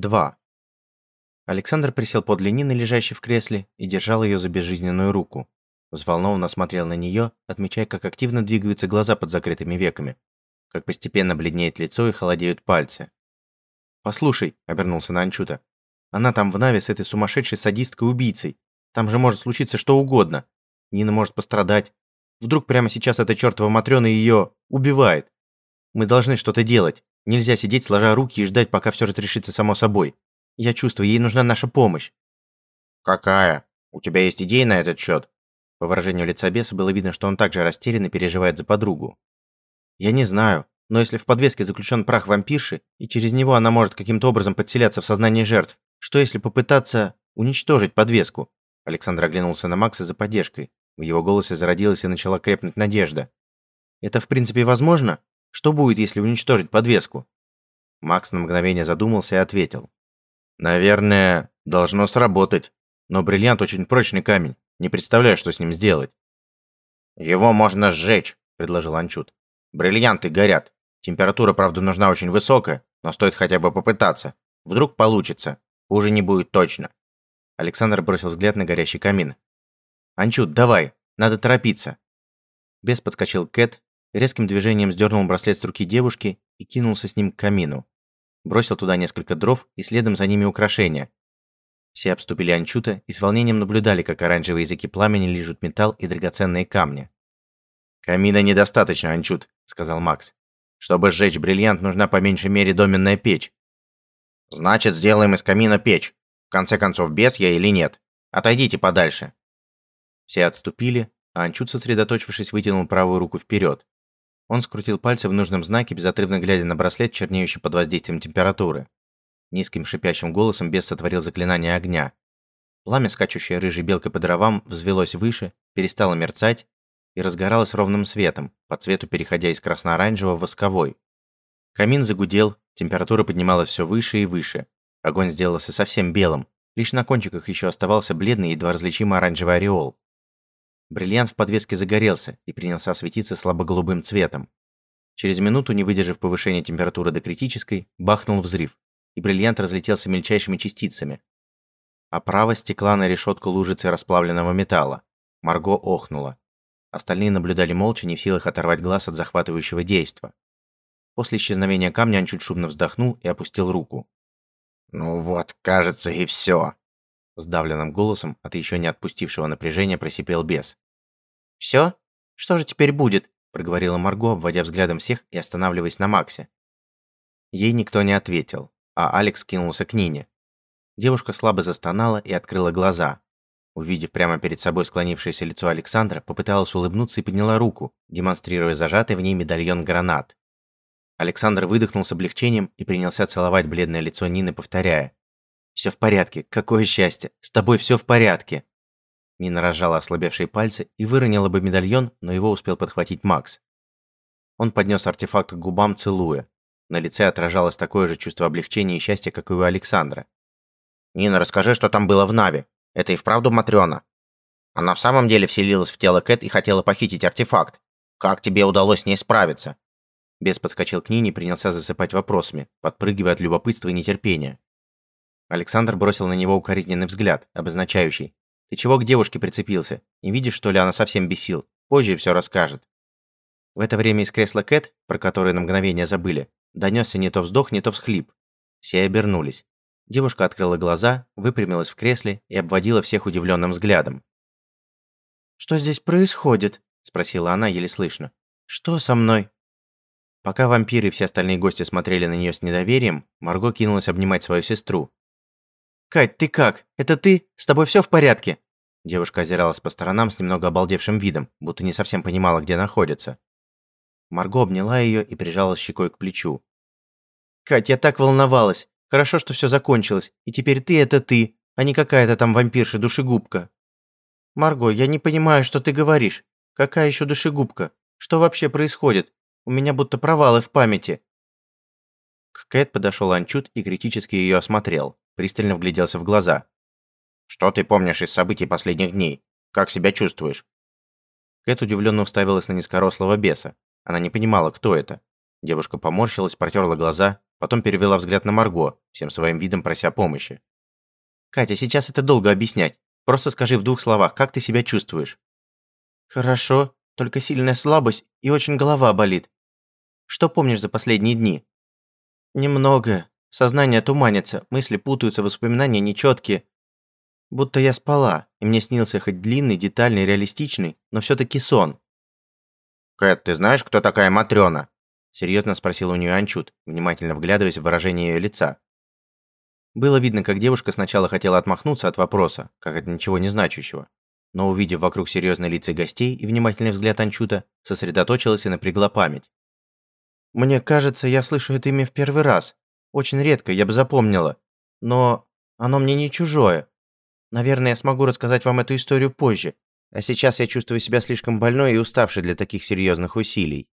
2. Александр присел подле Нины, лежащей в кресле, и держал ее за безжизненную руку. Взволнованно смотрел на нее, отмечая, как активно двигаются глаза под закрытыми веками, как постепенно бледнеет лицо и холодеют пальцы. «Послушай», — обернулся на Анчута, — «она там в Наве с этой сумасшедшей садисткой-убийцей. Там же может случиться что угодно. Нина может пострадать. Вдруг прямо сейчас эта чертова Матрёна ее убивает. Мы должны что-то делать. Нельзя сидеть, сложа руки и ждать, пока все разрешится само собой. Я чувствую, ей нужна наша помощь. Какая? У тебя есть идеи на этот счет? По выражению лица беса было видно, что он также растерян и переживает за подругу. Я не знаю, но если в подвеске заключен прах вампирши, и через него она может каким-то образом подселяться в сознание жертв, что если попытаться уничтожить подвеску? Александр оглянулся на Макса за поддержкой. В его голосе зародилась и начала крепнуть надежда. Это в принципе возможно? Что будет, если уничтожить подвеску? Макс на мгновение задумался и ответил. Наверное, должно сработать. Но бриллиант очень прочный камень. Не представляю, что с ним сделать. Его можно сжечь, предложил Анчут. Бриллианты горят. Температура, правда, нужна очень высокая, но стоит хотя бы попытаться. Вдруг получится. Хуже не будет точно. Александр бросил взгляд на горящий камин. Анчут, давай, надо торопиться. Бес подскочил к Кэт, резким движением сдернул браслет с руки девушки и кинулся с ним к камину бросил туда несколько дров и следом за ними украшения. Все обступили Анчута и с волнением наблюдали, как оранжевые языки пламени лижут металл и драгоценные камни. «Камина недостаточно, Анчут», — сказал Макс. «Чтобы сжечь бриллиант, нужна по меньшей мере доменная печь». «Значит, сделаем из камина печь. В конце концов, без я или нет. Отойдите подальше». Все отступили, а Анчут, сосредоточившись, вытянул правую руку вперед. Он скрутил пальцы в нужном знаке, безотрывно глядя на браслет, чернеющий под воздействием температуры. Низким шипящим голосом бес сотворил заклинание огня. Пламя, скачущее рыжей белкой по дровам, взвелось выше, перестало мерцать и разгоралось ровным светом, по цвету переходя из красно-оранжевого в восковой. Камин загудел, температура поднималась все выше и выше. Огонь сделался совсем белым, лишь на кончиках еще оставался бледный, едва различимый оранжевый ореол. Бриллиант в подвеске загорелся и принялся светиться слабо-голубым цветом. Через минуту, не выдержав повышения температуры до критической, бахнул взрыв, и бриллиант разлетелся мельчайшими частицами. Оправа стекла на решетку лужицы расплавленного металла. Марго охнула. Остальные наблюдали молча, не в силах оторвать глаз от захватывающего действа. После исчезновения камня он чуть шумно вздохнул и опустил руку. «Ну вот, кажется, и все», Сдавленным голосом от еще не отпустившего напряжения просипел бес. «Все? Что же теперь будет?» проговорила Марго, обводя взглядом всех и останавливаясь на Максе. Ей никто не ответил, а Алекс кинулся к Нине. Девушка слабо застонала и открыла глаза. Увидев прямо перед собой склонившееся лицо Александра, попыталась улыбнуться и подняла руку, демонстрируя зажатый в ней медальон гранат. Александр выдохнул с облегчением и принялся целовать бледное лицо Нины, повторяя: все в порядке. Какое счастье. С тобой все в порядке. Нина разжала ослабевшие пальцы и выронила бы медальон, но его успел подхватить Макс. Он поднес артефакт к губам, целуя. На лице отражалось такое же чувство облегчения и счастья, как и у Александра. «Нина, расскажи, что там было в Наве. Это и вправду Матрёна? Она в самом деле вселилась в тело Кэт и хотела похитить артефакт. Как тебе удалось с ней справиться?» Бес подскочил к Нине и принялся засыпать вопросами, подпрыгивая от любопытства и нетерпения. Александр бросил на него укоризненный взгляд, обозначающий. «Ты чего к девушке прицепился? Не видишь, что ли, она совсем бесил? Позже все расскажет». В это время из кресла Кэт, про которое на мгновение забыли, донесся не то вздох, не то всхлип. Все обернулись. Девушка открыла глаза, выпрямилась в кресле и обводила всех удивленным взглядом. «Что здесь происходит?» – спросила она еле слышно. «Что со мной?» Пока вампиры и все остальные гости смотрели на нее с недоверием, Марго кинулась обнимать свою сестру, «Кать, ты как? Это ты? С тобой все в порядке?» Девушка озиралась по сторонам с немного обалдевшим видом, будто не совсем понимала, где находится. Марго обняла ее и прижала щекой к плечу. «Кать, я так волновалась. Хорошо, что все закончилось. И теперь ты – это ты, а не какая-то там вампирша-душегубка». «Марго, я не понимаю, что ты говоришь. Какая еще душегубка? Что вообще происходит? У меня будто провалы в памяти». К Кэт подошел Анчут и критически ее осмотрел пристально вгляделся в глаза. «Что ты помнишь из событий последних дней? Как себя чувствуешь?» Кэт удивленно уставилась на низкорослого беса. Она не понимала, кто это. Девушка поморщилась, протерла глаза, потом перевела взгляд на Марго, всем своим видом прося помощи. «Катя, сейчас это долго объяснять. Просто скажи в двух словах, как ты себя чувствуешь?» «Хорошо, только сильная слабость и очень голова болит. Что помнишь за последние дни?» «Немного. Сознание туманится, мысли путаются, воспоминания нечеткие. Будто я спала, и мне снился хоть длинный, детальный, реалистичный, но все-таки сон». «Кэт, ты знаешь, кто такая Матрёна?» Серьезно спросил у нее Анчут, внимательно вглядываясь в выражение ее лица. Было видно, как девушка сначала хотела отмахнуться от вопроса, как от ничего не значащего, но увидев вокруг серьезные лица гостей и внимательный взгляд Анчута, сосредоточилась и напрягла память. «Мне кажется, я слышу это имя в первый раз. Очень редко, я бы запомнила. Но оно мне не чужое. Наверное, я смогу рассказать вам эту историю позже. А сейчас я чувствую себя слишком больной и уставшей для таких серьезных усилий.